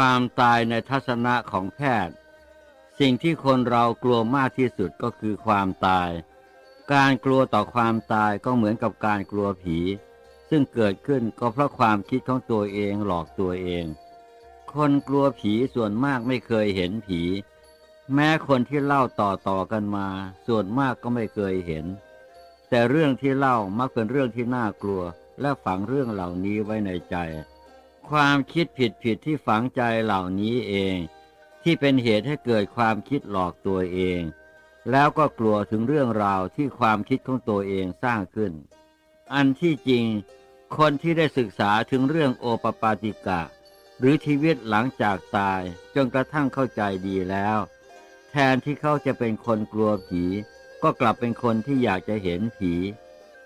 ความตายในทัศนะของแพทย์ สิ่งที่คนเรากลัวมากที่สุดก็คือความตาย การกลัวต่อความตายก็เหมือนกับการกลัวผี ซึ่งเกิดขึ้นก็เพราะความคิดของตัวเองหลอกตัวเอง คนกลัวผีส่วนมากไม่เคยเห็นผี แม้คนที่เล่าต่อต่อกันมา ส่วนมากก็ไม่เคยเห็น แต่เรื่องที่เล่ามักเป็นเรื่องที่น่ากลัว และฝังเรื่องเหล่านี้ไว้ในใจ ความคิดผิดผิดที่ฝังใจเหล่านี้เอง ที่เป็นเหตุให้เกิดความคิดหลอกตัวเอง แล้วก็กลัวถึงเรื่องราวที่ความคิดของตัวเองสร้างขึ้น อันที่จริง คนที่ได้ศึกษาถึงเรื่องโอปปาติกะ หรือชีวิตหลังจากตายจนกระทั่งเข้าใจดีแล้ว แทนที่เขาจะเป็นคนกลัวผี ก็กลับเป็นคนที่อยากจะเห็นผี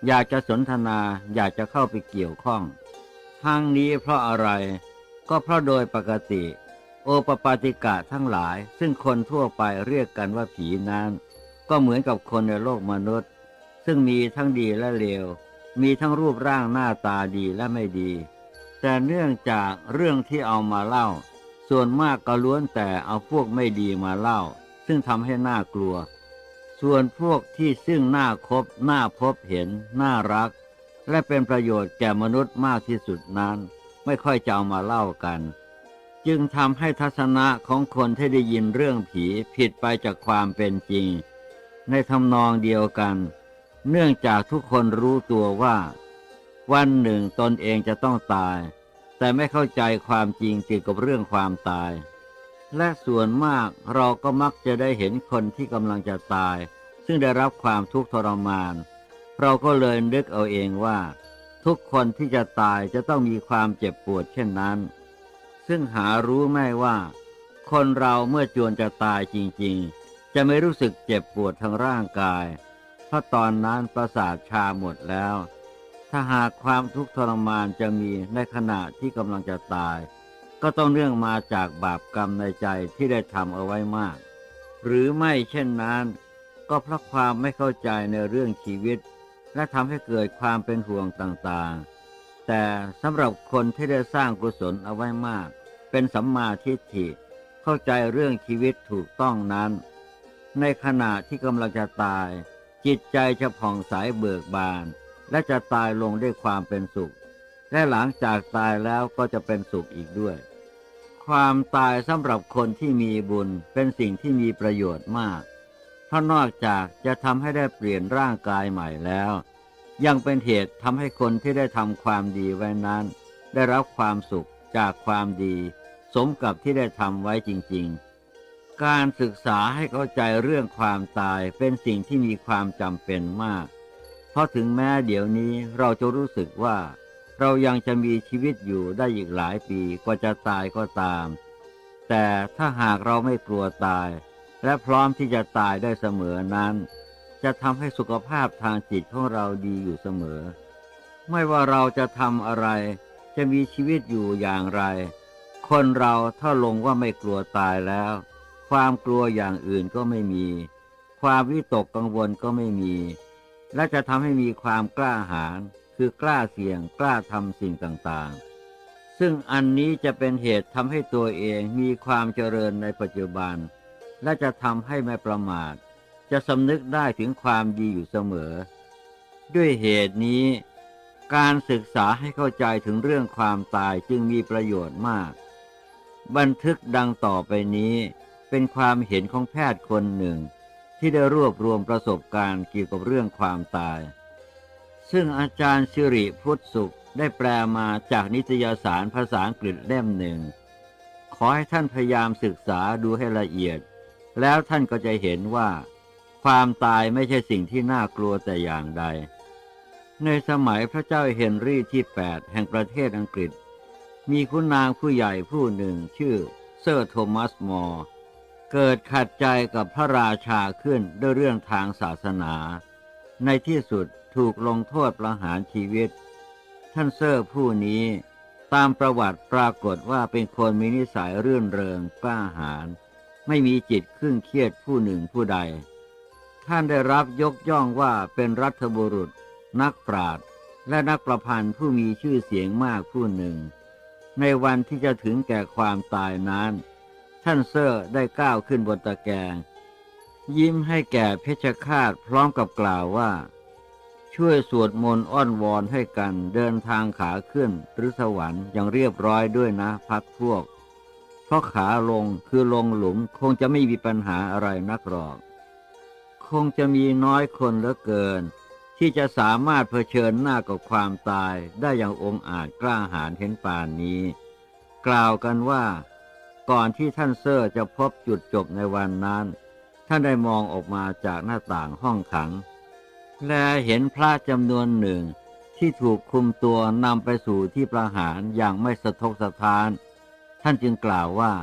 อยากจะสนทนาอยากจะเข้าไปเกี่ยวข้อง ทั้งนี้เพราะอะไร ก็เพราะโดยปกติ โอปปาติกะทั้งหลาย ซึ่งคนทั่วไปเรียกกันว่าผีนั้น ก็เหมือนกับคนในโลกมนุษย์ ซึ่งมีทั้งดีและเลว มีทั้งรูปร่างหน้าตาดีและไม่ดี แต่เนื่องจากเรื่องที่เอามาเล่า ส่วนมากก็ล้วนแต่เอาพวกไม่ดีมาเล่า ซึ่งทำให้น่ากลัว ส่วนพวกที่ซึ่งน่าคบน่าพบเห็น น่ารัก และเป็นประโยชน์แก่มนุษย์มากที่สุดนั้น ไม่ค่อยจะเอามาเล่ากัน จึงทำให้ทัศนะของคนที่ได้ยินเรื่องผีผิดไปจากความเป็นจริง ในทำนองเดียวกัน เนื่องจากทุกคนรู้ตัวว่า วันหนึ่งตนเองจะต้องตาย แต่ไม่เข้าใจความจริงเกี่ยวกับเรื่องความตาย และส่วนมากเราก็มักจะได้เห็นคนที่กำลังจะตาย ซึ่งได้รับความทุกข์ทรมานเเราก็เลยนึกเอาเองว่า ทุกคนที่จะตายจะต้องมีความเจ็บปวดเช่นนั้น ซึ่งหารู้ไม่ว่า คนเราเมื่อจวนจะตายจริงๆ จะไม่รู้สึกเจ็บปวดทางร่างกาย เพราะตอนนั้นประสาทชาหมดแล้ว ถ้าหากความทุกข์ทรมานจะมีในขณะที่กำลังจะตาย ก็ต้องเนื่องมาจากบาปกรรมในใจที่ได้ทำเอาไว้มาก หรือไม่เช่นนั้น ก็เพราะความไม่เข้าใจในเรื่องชีวิต และทำให้เกิดความเป็นห่วงต่างๆ แต่สำหรับคนที่ได้สร้างกุศลเอาไว้มาก เป็นสัมมาทิฏฐิ เข้าใจเรื่องชีวิตถูกต้องนั้น ในขณะที่กำลังจะตาย จิตใจจะผ่องใสเบิกบาน และจะตายลงด้วยความเป็นสุข และหลังจากตายแล้วก็จะเป็นสุขอีกด้วย ความตายสำหรับคนที่มีบุญเป็นสิ่งที่มีประโยชน์มาก เพราะนอกจากจะทำให้ได้เปลี่ยนร่างกายใหม่แล้ว ยังเป็นเหตุทำให้คนที่ได้ทำความดีไว้นั้น ได้รับความสุขจากความดี สมกับที่ได้ทำไว้จริง ๆ การศึกษาให้เข้าใจเรื่องความตายเป็นสิ่งที่มีความจำเป็นมาก เพราะถึงแม้เดี๋ยวนี้เราจะรู้สึกว่า เรายังจะมีชีวิตอยู่ได้อีกหลายปีกว่าจะตายก็ตาม แต่ถ้าหากเราไม่กลัวตาย และพร้อมที่จะตายได้เสมอนั้น จะทำให้สุขภาพทางจิตของเราดีอยู่เสมอ ไม่ว่าเราจะทำอะไร จะมีชีวิตอยู่อย่างไร คนเราถ้าลงว่าไม่กลัวตายแล้ว ความกลัวอย่างอื่นก็ไม่มี ความวิตกกังวลก็ไม่มี และจะทำให้มีความกล้าหาญคือกล้าเสี่ยงกล้าทำสิ่งต่างๆ ซึ่งอันนี้จะเป็นเหตุทำให้ตัวเองมีความเจริญในปัจจุบัน และจะทำให้ไม่ประมาท จะสำนึกได้ถึงความดีอยู่เสมอ ด้วยเหตุนี้ การศึกษาให้เข้าใจถึงเรื่องความตายจึงมีประโยชน์มาก บันทึกดังต่อไปนี้เป็นความเห็นของแพทย์คนหนึ่ง ที่ได้รวบรวมประสบการณ์เกี่ยวกับเรื่องความตาย ซึ่งอาจารย์สิริพุทธสุขได้แปลมาจากนิตยสารภาษาอังกฤษเล่มหนึ่ง ขอให้ท่านพยายามศึกษาดูให้ละเอียด แล้วท่านก็จะเห็นว่า ความตายไม่ใช่สิ่งที่น่ากลัวแต่อย่างใด ในสมัยพระเจ้าเฮนรี่ที่ 8 แห่งประเทศอังกฤษ มีคุณนางผู้ใหญ่ผู้หนึ่งชื่อเซอร์โทมัสมอร์เกิดขัดใจกับพระราชาขึ้นด้วยเรื่องทางศาสนา ในที่สุดถูกลงโทษประหารชีวิต ท่านเซอร์ผู้นี้ตามประวัติปรากฏว่าเป็นคนมีนิสัยเรื่นเริงกล้าหาญ ไม่มีจิตครึ่งเครียดผู้หนึ่งผู้ใด ท่านได้รับยกย่องว่าเป็นรัฐบุรุษ นักปราชญ์และนักประพันธ์ผู้มีชื่อเสียงมากผู้หนึ่ง ในวันที่จะถึงแก่ความตายนั้น ท่านเซอร์ได้ก้าวขึ้นบนตะแกรงยิ้มให้แก่เพชฌฆาตพร้อมกับกล่าวว่า ช่วยสวดมนต์อ้อนวอนให้กันเดินทางขาขึ้นหรือสวรรค์อย่างเรียบร้อยด้วยนะพักพวก เพราะขาลงคือลงหลุมคงจะไม่มีปัญหาอะไรนักหรอก คงจะมีน้อยคนเหลือเกิน ที่จะสามารถเผชิญหน้ากับความตายได้อย่างองอาจกล้าหาญเห็นป่านนี้ กล่าวกันว่า ก่อนที่ท่านเซอร์จะพบจุดจบในวันนั้น ท่านได้มองออกมาจากหน้าต่างห้องขัง และเห็นพระจำนวนหนึ่งที่ถูกคุมตัวนำไปสู่ที่ประหารอย่างไม่สะทกสะท้าน ท่านจึงกล่าวว่า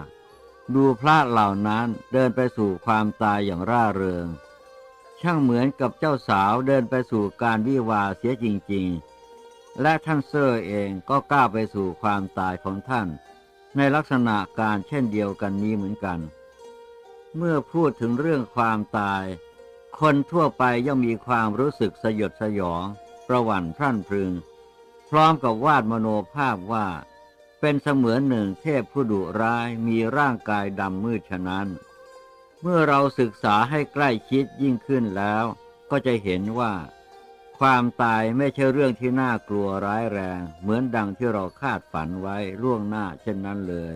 ดูพระเหล่านั้นเดินไปสู่ความตายอย่างร่าเริง ช่างเหมือนกับเจ้าสาวเดินไปสู่การวิวาเสียจริง ๆ และท่านเซอร์เองก็ก้าวไปสู่ความตายของท่าน ในลักษณะการเช่นเดียวกันนี้เหมือนกัน เมื่อพูดถึงเรื่องความตาย คนทั่วไปย่อมมีความรู้สึกสยดสยอง ประหวั่นพรั่นพรึง พร้อมกับวาดมโนภาพว่า เป็นเสมือนหนึ่งเทพผู้ดุร้ายมีร่างกายดำมืดฉะนั้น เมื่อเราศึกษาให้ใกล้ชิดยิ่งขึ้นแล้ว ก็จะเห็นว่า ความตายไม่ใช่เรื่องที่น่ากลัวร้ายแรง เหมือนดังที่เราคาดฝันไว้ล่วงหน้าเช่นนั้นเลย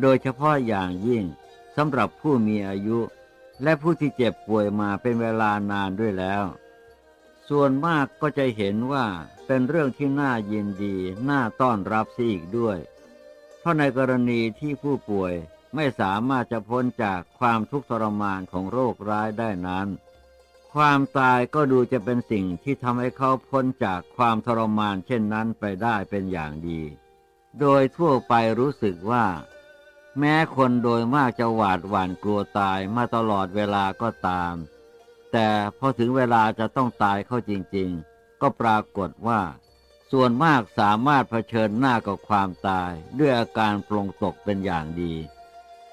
โดยเฉพาะอย่างยิ่งสำหรับผู้มีอายุ และผู้ที่เจ็บป่วยมาเป็นเวลานานด้วยแล้ว ส่วนมากก็จะเห็นว่าเป็นเรื่องที่น่ายินดี น่าต้อนรับเสีอีกด้วย เพราะในกรณีที่ผู้ป่วยไม่สามารถจะพ้นจากความทุกข์ทรมานของโรคร้ายได้นั้น ความตายก็ดูจะเป็นสิ่งที่ทำให้เขาพ้นจากความทรมานเช่นนั้นไปได้เป็นอย่างดี โดยทั่วไปรู้สึกว่า แม้คนโดยมากจะหวาดหวั่นกลัวตายมาตลอดเวลาก็ตาม แต่พอถึงเวลาจะต้องตายเข้าจริงๆ ก็ปรากฏว่า ส่วนมากสามารถเผชิญหน้ากับความตาย ด้วยอาการปลงตกเป็นอย่างดี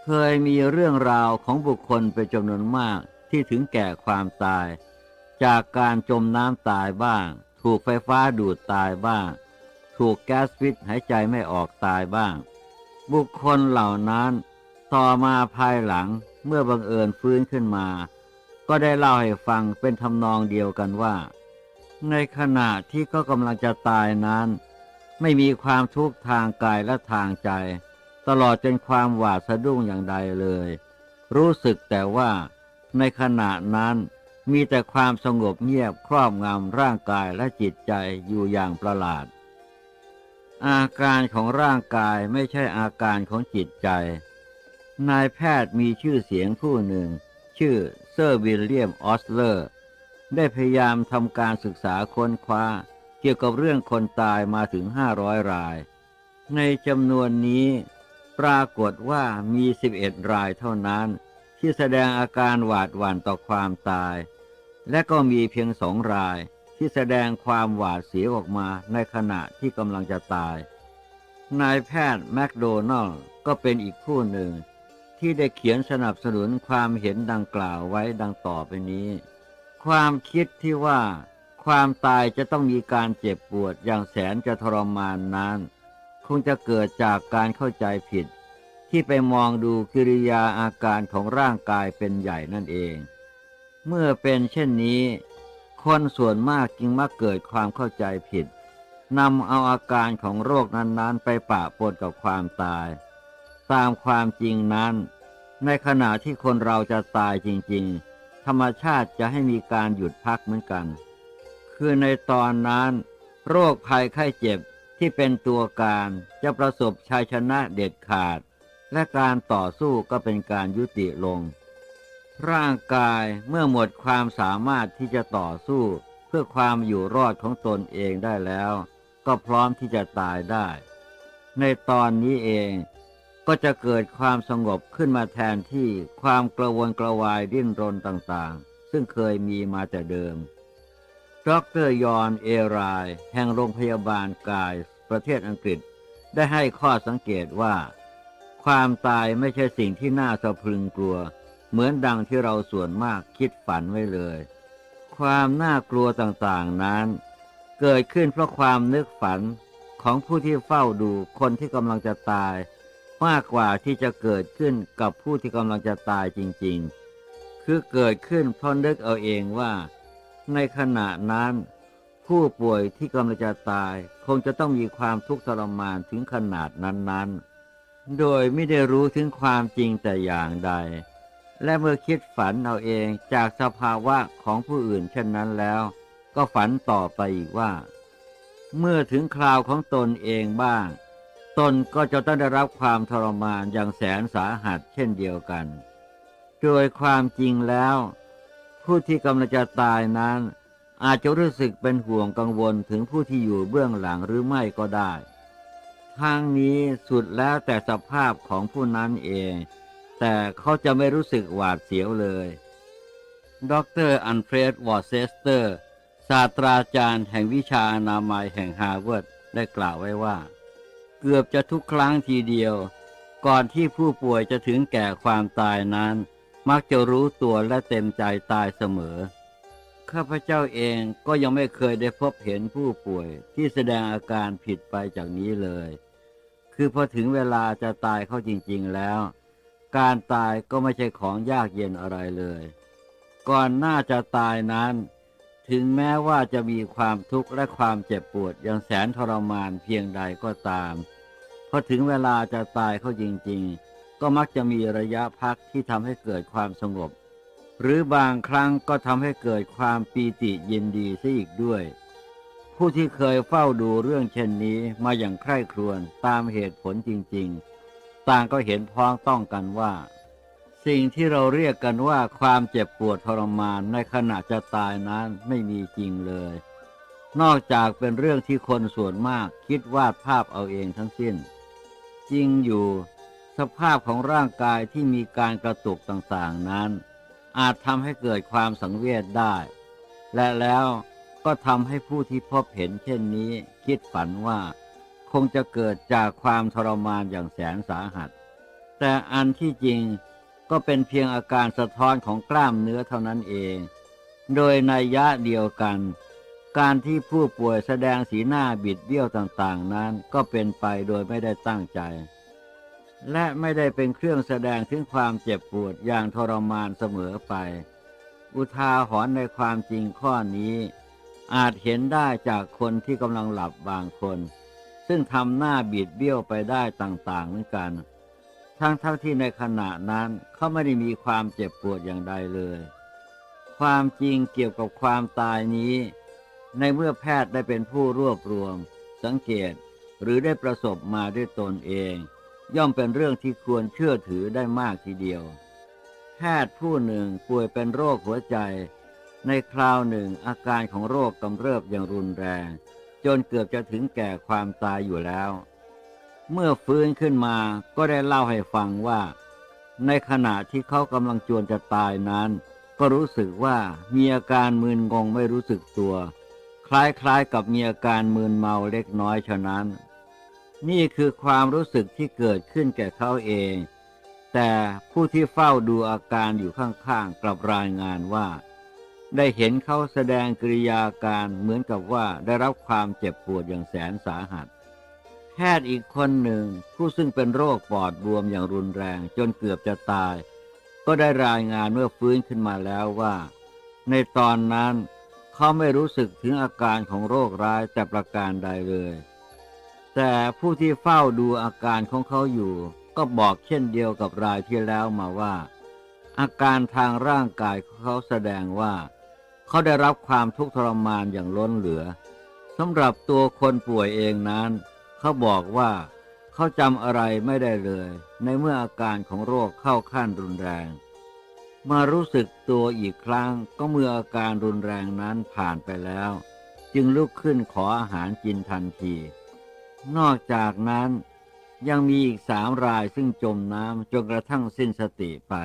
เคยมีเรื่องราวของบุคคลเป็นจำนวนมากที่ถึงแก่ความตาย จากการจมน้ำตายบ้าง ถูกไฟฟ้าดูดตายบ้าง ถูกแก๊สพิษหายใจไม่ออกตายบ้าง บุคคลเหล่านั้น ต่อมาภายหลังเมื่อบังเอิญฟื้นขึ้นมา ก็ได้เล่าให้ฟังเป็นทำนองเดียวกันว่า ในขณะที่ก็กำลังจะตายนั้น ไม่มีความทุกข์ทางกายและทางใจ ตลอดจนความหวาดสะดุ้งอย่างใดเลย รู้สึกแต่ว่า ในขณะนั้นมีแต่ความสงบเงียบครอบงำร่างกายและจิตใจอยู่อย่างประหลาด อาการของร่างกายไม่ใช่อาการของจิตใจ นายแพทย์มีชื่อเสียงผู้หนึ่ง ชื่อ เซอร์วิลเลียมออสเลอร์ ได้พยายามทำการศึกษาค้นคว้า เกี่ยวกับเรื่องคนตายมาถึง 500 ราย ในจำนวนนี้ปรากฏว่ามี 11 รายเท่านั้น ที่แสดงอาการหวาดหวั่นต่อความตาย และก็มีเพียงสองรายที่แสดงความหวาดเสียวออกมาในขณะที่กำลังจะตาย นายแพทย์แมคโดนัลก็เป็นอีกผู้หนึ่ง ที่ได้เขียนสนับสนุนความเห็นดังกล่าวไว้ดังต่อไปนี้ ความคิดที่ว่า ความตายจะต้องมีการเจ็บปวดอย่างแสนจะทรมานนั้น คงจะเกิดจากการเข้าใจผิด ที่ไปมองดูกิริยาอาการของร่างกายเป็นใหญ่นั่นเอง เมื่อเป็นเช่นนี้ คนส่วนมากจึงมักเกิดความเข้าใจผิดนำเอาอาการของโรคนั้นๆ ไปปะปนกับความตาย ตามความจริงนั้น ในขณะที่คนเราจะตายจริงๆ ธรรมชาติจะให้มีการหยุดพักเหมือนกัน คือในตอนนั้น โรคภัยไข้เจ็บที่เป็นตัวการจะประสบชัยชนะเด็ดขาด และการต่อสู้ก็เป็นการยุติลง ร่างกายเมื่อหมดความสามารถที่จะต่อสู้ เพื่อความอยู่รอดของตนเองได้แล้ว ก็พร้อมที่จะตายได้ ในตอนนี้เอง ก็จะเกิดความสงบขึ้นมาแทนที่ความกระวนกระวายดิ้นรนต่างๆ ซึ่งเคยมีมาแต่เดิม ดรยอนเอราย แห่งโรงพยาบาลกายประเทศอังกฤษ ได้ให้ข้อสังเกตว่า ความตายไม่ใช่สิ่งที่น่าสะพรึงกลัว เหมือนดังที่เราส่วนมากคิดฝันไว้เลย ความน่ากลัวต่างๆนั้น เกิดขึ้นเพราะความนึกฝันของผู้ที่เฝ้าดูคนที่กำลังจะตาย มากกว่าที่จะเกิดขึ้นกับผู้ที่กำลังจะตายจริง ๆ คือเกิดขึ้นเพราะนึกเอาเองว่า ในขณะนั้น ผู้ป่วยที่กำลังจะตายคงจะต้องมีความทุกข์ทรมานถึงขนาดนั้นๆ โดยไม่ได้รู้ถึงความจริงแต่อย่างใด และเมื่อคิดฝันเอาเองจากสภาวะของผู้อื่นเช่นนั้นแล้ว ก็ฝันต่อไปอีกว่า เมื่อถึงคราวของตนเองบ้าง ตนก็จะต้องได้รับความทรมานอย่างแสนสาหัสเช่นเดียวกัน โดยความจริงแล้ว ผู้ที่กำลังจะตายนั้น อาจจะรู้สึกเป็นห่วงกังวลถึงผู้ที่อยู่เบื้องหลังหรือไม่ก็ได้ทั้งนี้สุดแล้วแต่สภาพของผู้นั้นเอง แต่เขาจะไม่รู้สึกหวาดเสียวเลย ดร.อัลเฟรดวอร์เซสเตอร์ ศาสตราจารย์แห่งวิชาอนามัยแห่งฮาร์วาร์ดได้กล่าวไว้ว่า เกือบจะทุกครั้งทีเดียว ก่อนที่ผู้ป่วยจะถึงแก่ความตายนั้น มักจะรู้ตัวและเต็มใจตายเสมอ ข้าพเจ้าเองก็ยังไม่เคยได้พบเห็นผู้ป่วยที่แสดงอาการผิดไปจากนี้เลย คือพอถึงเวลาจะตายเข้าจริง ๆแล้ว การตายก็ไม่ใช่ของยากเย็นอะไรเลย ก่อนหน้าจะตายนั้น ถึงแม้ว่าจะมีความทุกข์และความเจ็บปวดอย่างแสนทรมานเพียงใดก็ตามพอถึงเวลาจะตายเข้าจริงๆ ก็มักจะมีระยะพักที่ทำให้เกิดความสงบ หรือบางครั้งก็ทำให้เกิดความปีติยินดีซะอีกด้วย ผู้ที่เคยเฝ้าดูเรื่องเช่นนี้มาอย่างใคร่ครวญตามเหตุผลจริง ๆ ต่างก็เห็นพ้องต้องกันว่า สิ่งที่เราเรียกกันว่าความเจ็บปวดทรมานในขณะจะตายนั้นไม่มีจริงเลย นอกจากเป็นเรื่องที่คนส่วนมากคิดวาดภาพเอาเองทั้งสิ้น จริงอยู่ สภาพของร่างกายที่มีการกระตุกต่างๆนั้น อาจทำให้เกิดความสังเวชได้ และแล้วก็ทำให้ผู้ที่พบเห็นเช่นนี้ คิดฝันว่า คงจะเกิดจากความทรมานอย่างแสนสาหัส แต่อันที่จริง ก็เป็นเพียงอาการสะท้อนของกล้ามเนื้อเท่านั้นเอง โดยในยะเดียวกัน การที่ผู้ป่วยแสดงสีหน้าบิดเบี้ยวต่างๆ นั้นก็เป็นไปโดยไม่ได้ตั้งใจ และไม่ได้เป็นเครื่องแสดงถึงความเจ็บปวดอย่างทรมานเสมอไป อุทาหรณ์ในความจริงข้อนี้ อาจเห็นได้จากคนที่กำลังหลับบางคน ซึ่งทำหน้าบิดเบี้ยวไปได้ต่างๆเหมือนกัน ทั้งๆทที่ในขณะนั้นเขาไม่ได้มีความเจ็บปวดอย่างใดเลย ความจริงเกี่ยวกับความตายนี้ ในเมื่อแพทย์ได้เป็นผู้รวบรวม สังเกตหรือได้ประสบมาด้วยตนเอง ย่อมเป็นเรื่องที่ควรเชื่อถือได้มากทีเดียว แพทย์ผู้หนึ่งป่วยเป็นโรคหัวใจ ในคราวหนึ่งอาการของโรคกำเริบอย่างรุนแรง จนเกือบจะถึงแก่ความตายอยู่แล้ว เมื่อฟื้นขึ้นมาก็ได้เล่าให้ฟังว่า ในขณะที่เขากำลังจวนจะตายนั้น ก็รู้สึกว่ามีอาการมึนงงไม่รู้สึกตัว คล้ายๆกับมีอาการมึนเมาเล็กน้อยฉะนั้น นี่คือความรู้สึกที่เกิดขึ้นแก่เขาเอง แต่ผู้ที่เฝ้าดูอาการอยู่ข้างๆกลับรายงานว่า ได้เห็นเขาแสดงกริยาการเหมือนกับว่าได้รับความเจ็บปวดอย่างแสนสาหัส แพทย์อีกคนหนึ่ง ผู้ซึ่งเป็นโรคปอดบวมอย่างรุนแรง จนเกือบจะตาย ก็ได้รายงานเมื่อฟื้นขึ้นมาแล้วว่า ในตอนนั้นเขาไม่รู้สึกถึงอาการของโรคร้ายแต่ประการใดเลย แต่ผู้ที่เฝ้าดูอาการของเขาอยู่ ก็บอกเช่นเดียวกับรายที่แล้วมาว่า อาการทางร่างกายของเขาแสดงว่า เขาได้รับความทุกข์ทรมานอย่างล้นเหลือสำหรับตัวคนป่วยเองนั้น เขาบอกว่าเขาจำอะไรไม่ได้เลย ในเมื่ออาการของโรคเข้าขั้นรุนแรง มารู้สึกตัวอีกครั้งก็เมื่ออาการรุนแรงนั้นผ่านไปแล้ว จึงลุกขึ้นขออาหารกินทันที นอกจากนั้นยังมีอีกสามรายซึ่งจมน้ำจนกระทั่งสิ้นสติไป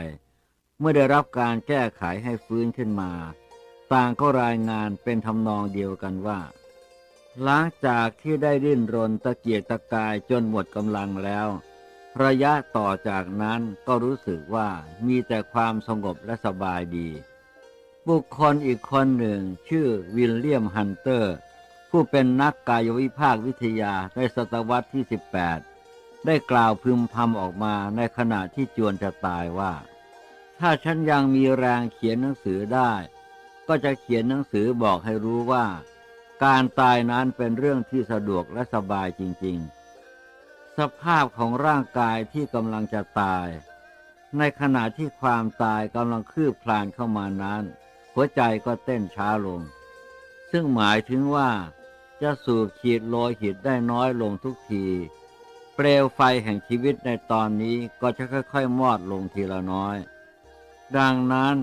เมื่อได้รับการแก้ไขให้ฟื้นขึ้นมา ต่างก็รายงานเป็นทำนองเดียวกันว่า หลังจากที่ได้ดิ้นรนตะเกียกตะกายจนหมดกำลังแล้ว ระยะต่อจากนั้นก็รู้สึกว่ามีแต่ความสงบและสบายดี บุคคลอีกคนหนึ่งชื่อวิลเลียมฮันเตอร์ ผู้เป็นนักกายวิภาควิทยาในศตวรรษที่ 18 ได้กล่าวพึมพำออกมาในขณะที่จวนจะตายว่า ถ้าฉันยังมีแรงเขียนหนังสือได้ ก็จะเขียนหนังสือบอกให้รู้ว่า การตายนั้นเป็นเรื่องที่สะดวกและสบายจริง ๆ สภาพของร่างกายที่กำลังจะตาย ในขณะที่ความตายกำลังคืบคลานเข้ามานั้น หัวใจก็เต้นช้าลง ซึ่งหมายถึงว่า จะสูบฉีดโลหิตได้น้อยลงทุกที เปลวไฟแห่งชีวิตในตอนนี้ก็จะค่อยๆ มอดลงทีละน้อย ดังนั้น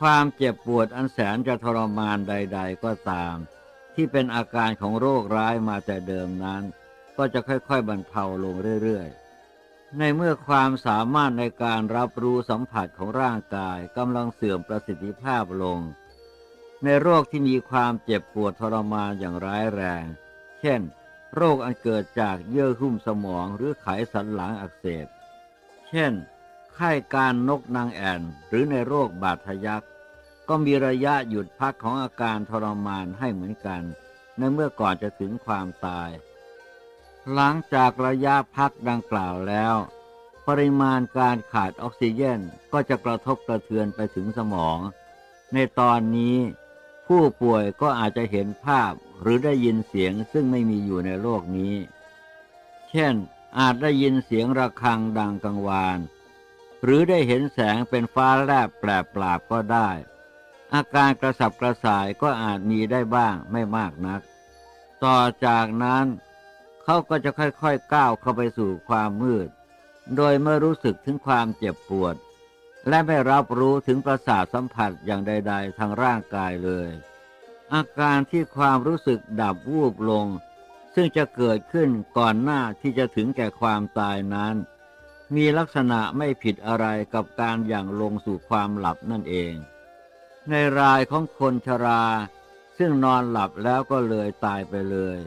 ความเจ็บปวดอันแสนจะทรมานใด ๆ ก็ตาม ที่เป็นอาการของโรคร้ายมาแต่เดิมนั้น ก็จะค่อยๆบรรเทาลงเรื่อยๆ ในเมื่อความสามารถในการรับรู้สัมผัสของร่างกายกำลังเสื่อมประสิทธิภาพลง ในโรคที่มีความเจ็บปวดทรมานอย่างร้ายแรง เช่น โรคอันเกิดจากเยื่อหุ้มสมองหรือไขสันหลังอักเสบ เช่น ไข้การนกนางแอ่นหรือในโรคบาดทะยัก ก็มีระยะหยุดพักของอาการทรมานให้เหมือนกัน ในเมื่อก่อนจะถึงความตาย หลังจากระยะพักดังกล่าวแล้ว ปริมาณการขาดออกซิเจนก็จะกระทบกระเทือนไปถึงสมอง ในตอนนี้ผู้ป่วยก็อาจจะเห็นภาพหรือได้ยินเสียงซึ่งไม่มีอยู่ในโลกนี้ เช่น อาจได้ยินเสียงระฆังดังกังวาน หรือได้เห็นแสงเป็นฟ้าแลบแปลบปราบก็ได้ อาการกระสับกระส่ายก็อาจมีได้บ้างไม่มากนัก ต่อจากนั้นเขาก็จะค่อยๆก้าวเข้าไปสู่ความมืด โดยไม่รู้สึกถึงความเจ็บปวด และไม่รับรู้ถึงประสาทสัมผัสอย่างใด ๆ ทางร่างกายเลย อาการที่ความรู้สึกดับวูบลง ซึ่งจะเกิดขึ้นก่อนหน้าที่จะถึงแก่ความตายนั้น มีลักษณะไม่ผิดอะไรกับการอย่างลงสู่ความหลับนั่นเอง ในรายของคนชรา ซึ่งนอนหลับแล้วก็เลยตายไปเลย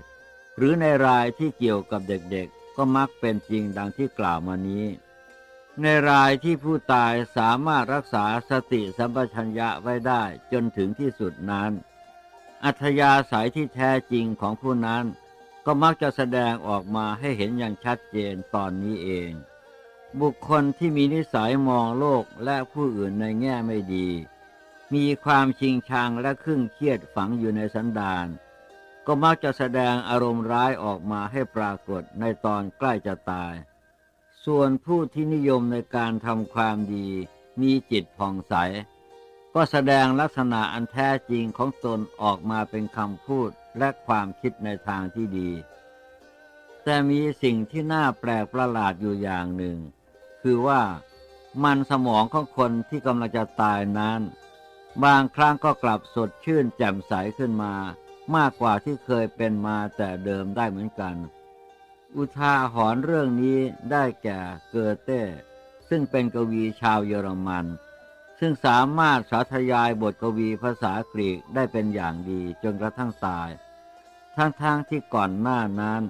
หรือในรายที่เกี่ยวกับเด็กๆ ก็มักเป็นจริงดังที่กล่าวมานี้ ในรายที่ผู้ตายสามารถรักษาสติสัมปชัญญะไว้ได้จนถึงที่สุดนั้น อัธยาศัยที่แท้จริงของผู้นั้น ก็มักจะแสดงออกมาให้เห็นอย่างชัดเจนตอนนี้เอง บุคคลที่มีนิสัยมองโลกและผู้อื่นในแง่ไม่ดี มีความชิงชังและครึ่งเครียดฝังอยู่ในสันดาน ก็มักจะแสดงอารมณ์ร้ายออกมาให้ปรากฏในตอนใกล้จะตาย ส่วนผู้ที่นิยมในการทำความดี มีจิตผ่องใส ก็แสดงลักษณะอันแท้จริงของตนออกมาเป็นคำพูดและความคิดในทางที่ดี แต่มีสิ่งที่น่าแปลกประหลาดอยู่อย่างหนึ่ง คือว่ามันสมองของคนที่กำลังจะตายนั้น บางครั้งก็กลับสดชื่นแจ่มใสขึ้นมา มากกว่าที่เคยเป็นมาแต่เดิมได้เหมือนกัน อุทาหรณ์เรื่องนี้ได้แก่เกอเต้ ซึ่งเป็นกวีชาวเยอรมัน ซึ่งสามารถสาธยายบทกวีภาษากรีกได้เป็นอย่างดีจนกระทั่งตาย ทั้งๆทที่ก่อนหน้านั้น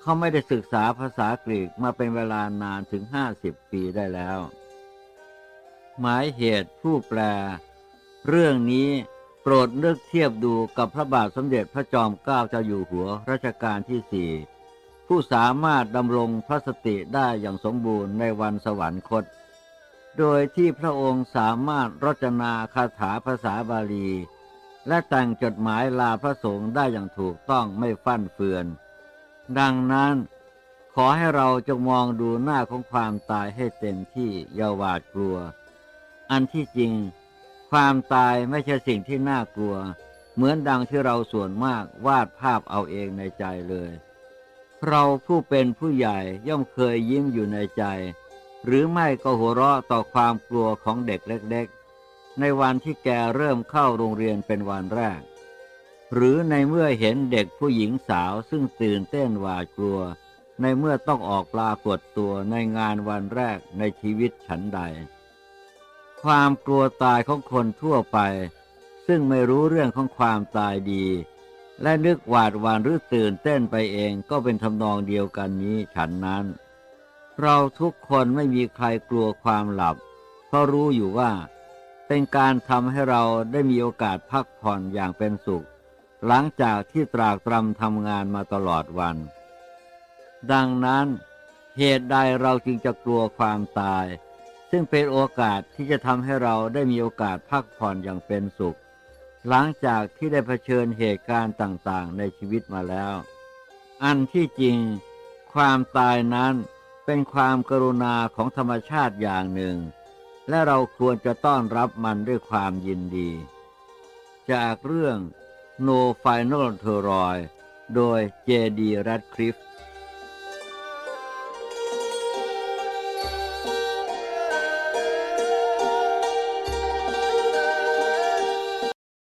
เขาไม่ได้ศึกษาภาษากรีกมาเป็นเวลานานถึงห้าสิบปีได้แล้ว หมายเหตุผู้แปล เรื่องนี้โปรดเลือกเทียบดูกับพระบาทสมเด็จพระจอมเกล้าเจ้าอยู่หัวรัชกาลที่สี่ผู้สามารถดำรงพระสติได้อย่างสมบูรณ์ในวันสวรรคต โดยที่พระองค์สามารถรจนาคาถาภาษาบาลี และแต่งจดหมายลาพระสงฆ์ได้อย่างถูกต้องไม่ฟั่นเฟือน ดังนั้นขอให้เราจงมองดูหน้าของความตายให้เต็มที่อย่าหวาดกลัว อันที่จริง ความตายไม่ใช่สิ่งที่น่ากลัว เหมือนดังที่เราส่วนมากวาดภาพเอาเองในใจเลย เราผู้เป็นผู้ใหญ่ย่อมเคยยิ้มอยู่ในใจ หรือไม่ก็หัวเราะต่อความกลัวของเด็กเล็กๆ ในวันที่แกเริ่มเข้าโรงเรียนเป็นวันแรก หรือในเมื่อเห็นเด็กผู้หญิงสาวซึ่งตื่นเต้นหวาดกลัว ในเมื่อต้องออกปรากฏตัวในงานวันแรกในชีวิตฉันใด ความกลัวตายของคนทั่วไป ซึ่งไม่รู้เรื่องของความตายดี และนึกหวาดหวั่นหรือตื่นเต้นไปเองก็เป็นทำนองเดียวกันนี้ฉันนั้น เราทุกคนไม่มีใครกลัวความหลับ เพราะรู้อยู่ว่า เป็นการทำให้เราได้มีโอกาสพักผ่อนอย่างเป็นสุข หลังจากที่ตรากตรำทำงานมาตลอดวัน ดังนั้น เหตุใดเราจึงจะกลัวความตาย ซึ่งเป็นโอกาสที่จะทำให้เราได้มีโอกาสพักผ่อนอย่างเป็นสุข หลังจากที่ได้เผชิญเหตุการณ์ต่างๆ ในชีวิตมาแล้ว อันที่จริง ความตายนั้นเป็นความกรุณาของธรรมชาติอย่างหนึ่ง และเราควรจะต้อนรับมันด้วยความยินดี จากเรื่อง No Final t o r o y โดยเจดี รัดคลิฟ